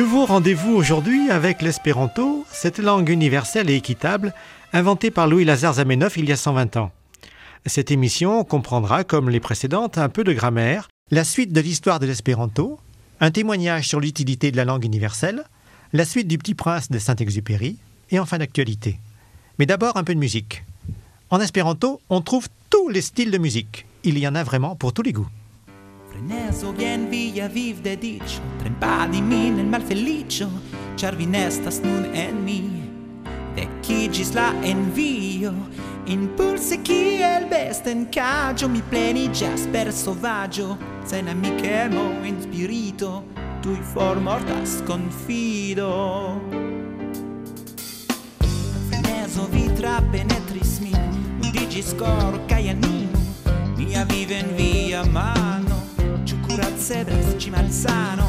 Nouveau rendez-vous aujourd'hui avec l'espéranto, cette langue universelle et équitable inventée par Louis-Lazare Zamenhof il y a 120 ans. Cette émission comprendra, comme les précédentes, un peu de grammaire, la suite de l'histoire de l'espéranto, un témoignage sur l'utilité de la langue universelle, la suite du Petit Prince de Saint-Exupéry, et enfin l'actualité. Mais d'abord un peu de musique. En espéranto, on trouve tous les styles de musique. Il y en a vraiment pour tous les goûts. Venezo vien via viv de dicio. Trempadi min en malfelicio. Char vi nestas nun en mi. Vecigis la envio? Impulse kiel besten cagio Mi pleni plenigas per sovaggio Sen amichemo in spirito tu Tui formortas confido. Venezo vi tra penetris min. Udigis cor cae animo. Mia viven sebres či mali sano.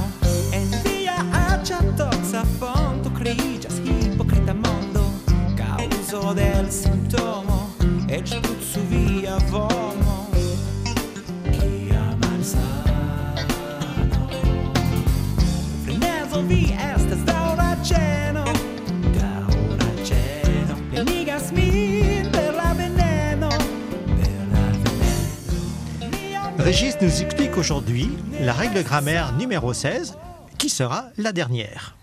Envija, a čatoksa, fonto križas, hipokrita mondo Causo del sintomo, e ci puzzu via vomo Régis nous explique aujourd'hui la règle grammaire numéro 16, qui sera la dernière.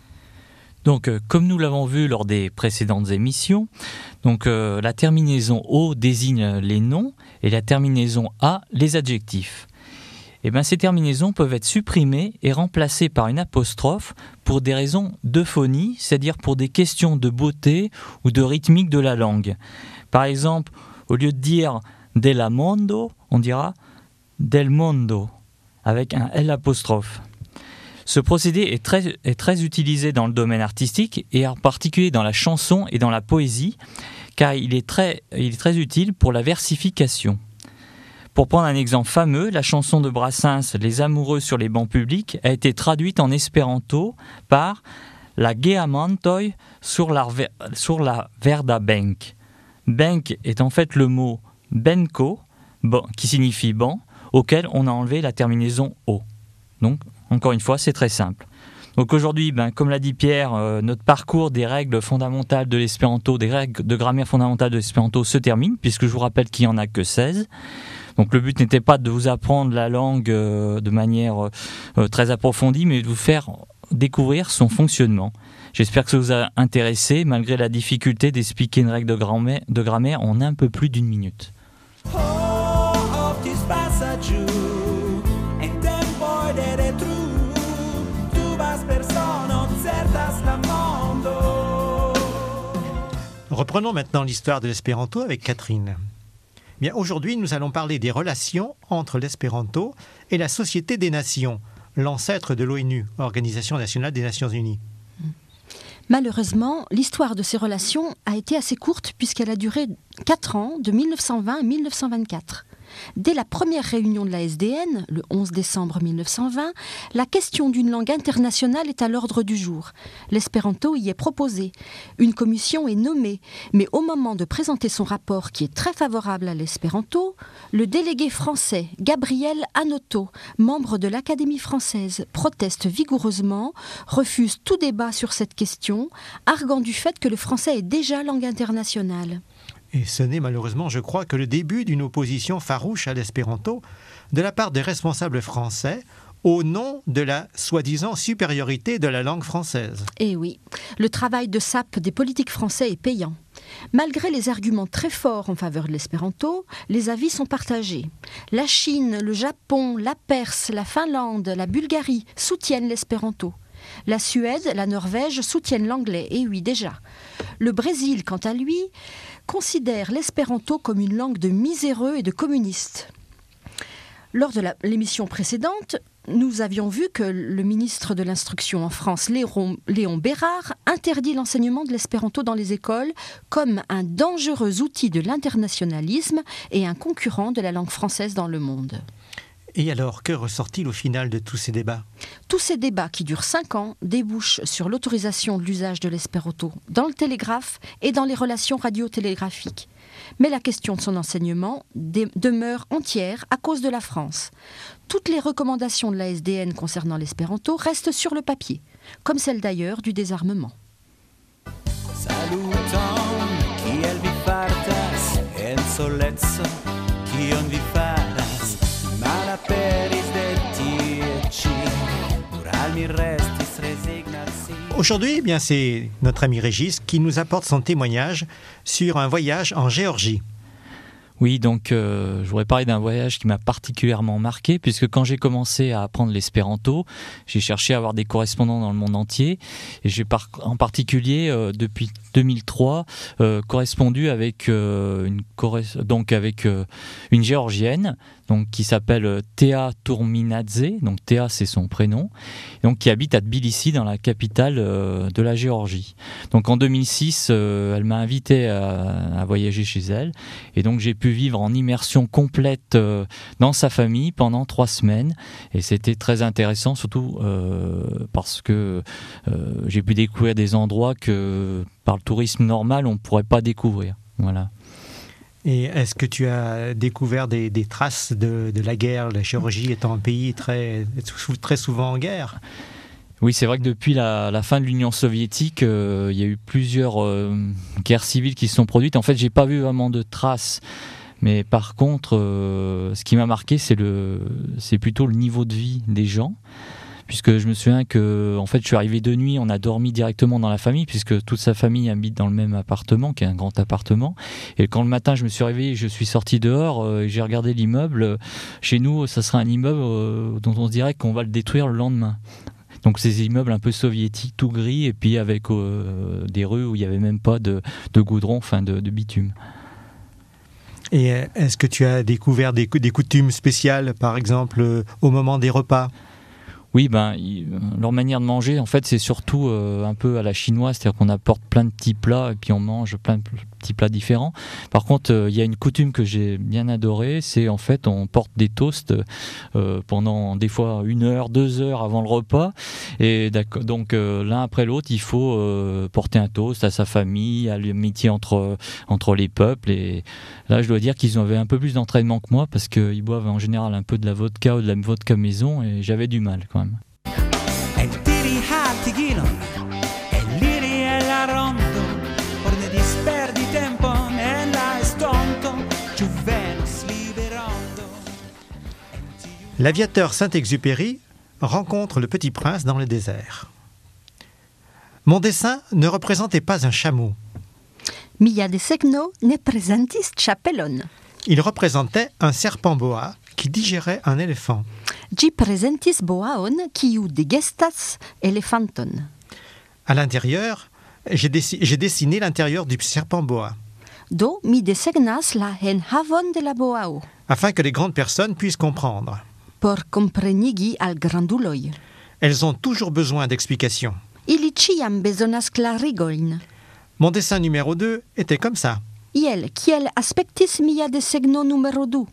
Donc, euh, comme nous l'avons vu lors des précédentes émissions, donc euh, la terminaison O désigne les noms et la terminaison A les adjectifs. Et bien, ces terminaisons peuvent être supprimées et remplacées par une apostrophe pour des raisons d'euphonie, c'est-à-dire pour des questions de beauté ou de rythmique de la langue. Par exemple, au lieu de dire della mondo, on dira del mondo avec un L apostrophe. Ce procédé est très, utilisé dans le domaine artistique et en particulier dans la chanson et dans la poésie, car il est très, utile pour la versification. Pour prendre un exemple fameux, la chanson de Brassens Les amoureux sur les bancs publics a été traduite en espéranto par La geamantoi sur la, sur la verda bank. Bank est en fait le mot benko, qui signifie banc, auquel on a enlevé la terminaison O. Donc, encore une fois, c'est très simple. Donc aujourd'hui, ben, comme l'a dit Pierre, euh, notre parcours des règles fondamentales de l'espéranto, des règles de grammaire fondamentale de l'espéranto se termine, puisque je vous rappelle qu'il n'y en a que 16. Donc le but n'était pas de vous apprendre la langue euh, de manière euh, très approfondie, mais de vous faire découvrir son fonctionnement. J'espère que ça vous a intéressé, malgré la difficulté d'expliquer une règle de grammaire, de grammaire en un peu plus d'une minute. Oh, Reprenons maintenant l'histoire de l'espéranto avec Catherine. Bien, aujourd'hui, nous allons parler des relations entre l'espéranto et la Société des Nations, l'ancêtre de l'ONU, Organisation nationale des Nations Unies. Malheureusement, l'histoire de ces relations a été assez courte puisqu'elle a duré 4 ans, de 1920 à 1924. Dès la première réunion de la SDN, le 11 décembre 1920, la question d'une langue internationale est à l'ordre du jour. L'espéranto y est proposé. Une commission est nommée, mais au moment de présenter son rapport qui est très favorable à l'espéranto, le délégué français Gabriel Anoto, membre de l'Académie française, proteste vigoureusement, refuse tout débat sur cette question, arguant du fait que le français est déjà langue internationale. Et ce n'est malheureusement, je crois, que le début d'une opposition farouche à l'espéranto de la part des responsables français au nom de la soi-disant supériorité de la langue française. Eh oui, le travail de sape des politiques français est payant. Malgré les arguments très forts en faveur de l'espéranto, les avis sont partagés. La Chine, le Japon, la Perse, la Finlande, la Bulgarie soutiennent l'espéranto. La Suède, la Norvège soutiennent l'anglais, et oui déjà. Le Brésil, quant à lui, considère l'espéranto comme une langue de miséreux et de communistes. Lors de l'émission précédente, nous avions vu que le ministre de l'Instruction en France, Léon, Léon Bérard, interdit l'enseignement de l'espéranto dans les écoles comme un dangereux outil de l'internationalisme et un concurrent de la langue française dans le monde. Et alors, que ressort-il au final de tous ces débats? Tous ces débats qui durent cinq ans débouchent sur l'autorisation de l'usage de l'espéranto dans le télégraphe et dans les relations radiotélégraphiques. Mais la question de son enseignement demeure entière à cause de la France. Toutes les recommandations de la SDN concernant l'espéranto restent sur le papier. comme celle d'ailleurs du désarmement. Aujourd'hui, eh bien c'est notre ami Régis qui nous apporte son témoignage sur un voyage en Géorgie. Oui, donc euh, je voudrais parler d'un voyage qui m'a particulièrement marqué, puisque quand j'ai commencé à apprendre l'espéranto, j'ai cherché à avoir des correspondants dans le monde entier, et j'ai en particulier euh, depuis 2003 euh, correspondu avec une donc avec une géorgienne donc qui s'appelle Théa Tourminadze, donc Théa c'est son prénom, donc qui habite à Tbilissi dans la capitale de la Géorgie. Donc en 2006, elle m'a invité à, à, voyager chez elle. Et donc j'ai pu vivre en immersion complète euh, dans sa famille pendant trois semaines. Et c'était très intéressant, surtout euh, parce que euh, j'ai pu découvrir des endroits que par le tourisme normal, on ne pourrait pas découvrir. Voilà. Et est-ce que tu as découvert des, traces de, la guerre, la chirurgie étant un pays très, très souvent en guerre? Oui, c'est vrai que depuis la, fin de l'Union soviétique, il y a eu plusieurs guerres civiles qui se sont produites. En fait, j'ai pas vu vraiment de traces mais par contre, euh, ce qui m'a marqué, c'est le, c'est plutôt le niveau de vie des gens, puisque je me souviens que, en fait, je suis arrivé de nuit, on a dormi directement dans la famille, puisque toute sa famille habite dans le même appartement, qui est un grand appartement. Et quand le matin, je me suis réveillé, je suis sorti dehors, euh, et j'ai regardé l'immeuble. Chez nous, ça sera un immeuble euh, dont on se dirait qu'on va le détruire le lendemain. Donc ces immeubles un peu soviétiques, tout gris, et puis avec des rues où il n'y avait même pas de, goudron, enfin de bitume. Et euh, est-ce que tu as découvert des, coutumes spéciales, par exemple, euh, au moment des repas? Oui, ben, leur manière de manger, en fait, c'est surtout euh, un peu à la chinoise, c'est-à-dire qu'on apporte plein de petits plats et puis on mange plein de petits plats différents. Par contre, euh, il y a une coutume que j'ai bien adorée, c'est en fait on porte des toasts euh, pendant des fois une heure, deux heures avant le repas, et donc l'un après l'autre, il faut porter un toast à sa famille, à l'amitié entre entre les peuples. Et là, je dois dire qu'ils avaient un peu plus d'entraînement que moi parce qu'ils boivent en général un peu de la vodka ou de la vodka maison, et j'avais du mal. Quoi. L'aviateur Saint-Exupéry rencontre le petit prince dans le désert. Mon dessin ne représentait pas un chameau. Mia de segno ne presentis chapelon. Il représentait un serpent boa qui digérait un éléphant. Gi presentis boaon digestas elephanton. À l'intérieur, j'ai dessiné l'intérieur du serpent boa. Do mi desegnas la havon de la boao. Afin que les grandes personnes puissent comprendre. Por al. Elles ont toujours besoin d'explications. Ili besonas clarigoin. Mon dessin numéro 2 était comme ça. Iel, kiel aspectis mia desegno numéro 2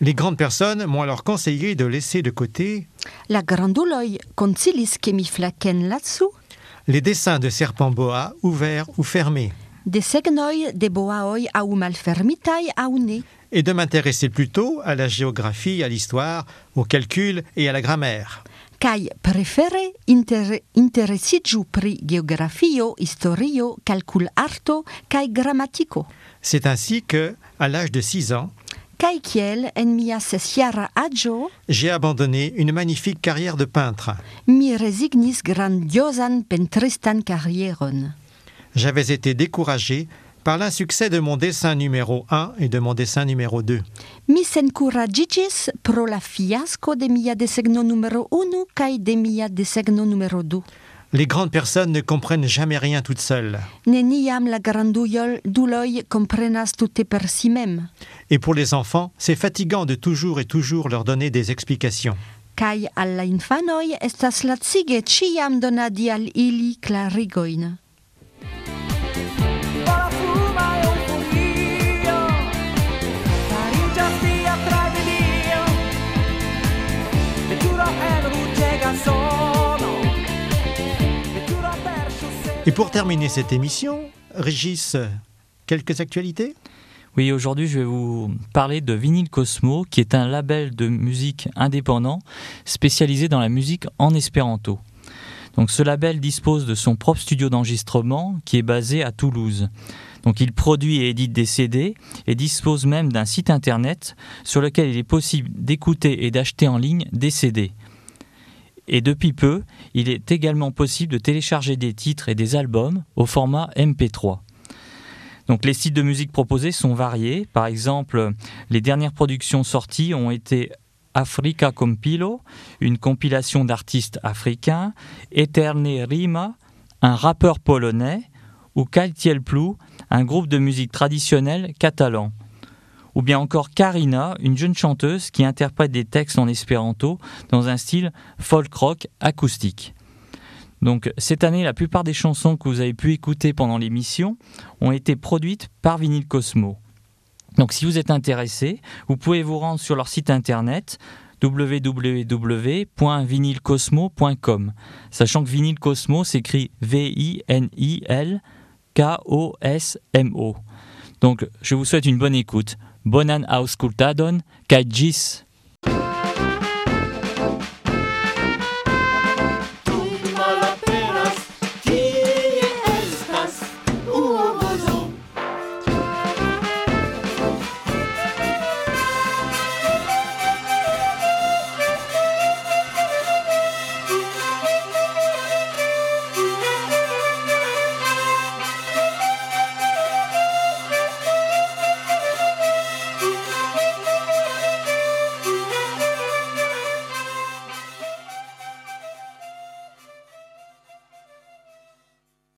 les grandes personnes m'ont alors conseillé de laisser de côté La granduloi concilis que mi là-dessous les dessins de serpents boa ouverts ou fermés. De segnoi de boaoi au malfermitai au ne. Et de m'intéresser plutôt à la géographie, à l'histoire, au calcul et à la grammaire. Kai préféré inter interesigiu pri geografio, historio, calcul arto, kai grammatico. C'est ainsi que, à l'âge de 6 ans, en mia agio, j'ai abandonné une magnifique carrière de peintre. Mi resignis grandiosan pentristan carrieron. J'avais été découragé par l'insuccès de mon dessin numéro 1 et de mon dessin numéro 2. Mi sencuragigis pro la fiasco de mia desegno numéro 1 kai de mia desegno numéro 2. Les grandes personnes ne comprennent jamais rien toutes seules. Neniam la douloy comprenas tutte per si même. Et pour les enfants, c'est fatigant de toujours et toujours leur donner des explications. Kai alla infanoi estas latsige ciam donadi al ili clarigoin. Et pour terminer cette émission, Régis, quelques actualités? Oui, aujourd'hui, je vais vous parler de Vinyl Cosmo, qui est un label de musique indépendant spécialisé dans la musique en espéranto. Donc ce label dispose de son propre studio d'enregistrement qui est basé à Toulouse. Donc il produit et édite des CD et dispose même d'un site internet sur lequel il est possible d'écouter et d'acheter en ligne des CD. Et depuis peu, il est également possible de télécharger des titres et des albums au format MP3. Donc les sites de musique proposés sont variés. Par exemple, les dernières productions sorties ont été Africa Compilo, une compilation d'artistes africains, Eterne Rima, un rappeur polonais, ou Kaltiel Plou, un groupe de musique traditionnelle catalan. Ou bien encore Karina, une jeune chanteuse qui interprète des textes en espéranto dans un style folk rock acoustique. Donc cette année, la plupart des chansons que vous avez pu écouter pendant l'émission ont été produites par Vinyl Cosmo. Donc si vous êtes intéressé, vous pouvez vous rendre sur leur site internet www.vinylcosmo.com, sachant que Vinyl Cosmo s'écrit V-I-N-I-L K-O-S-M-O. Donc je vous souhaite une bonne écoute. bonan auscultadon, kaj gis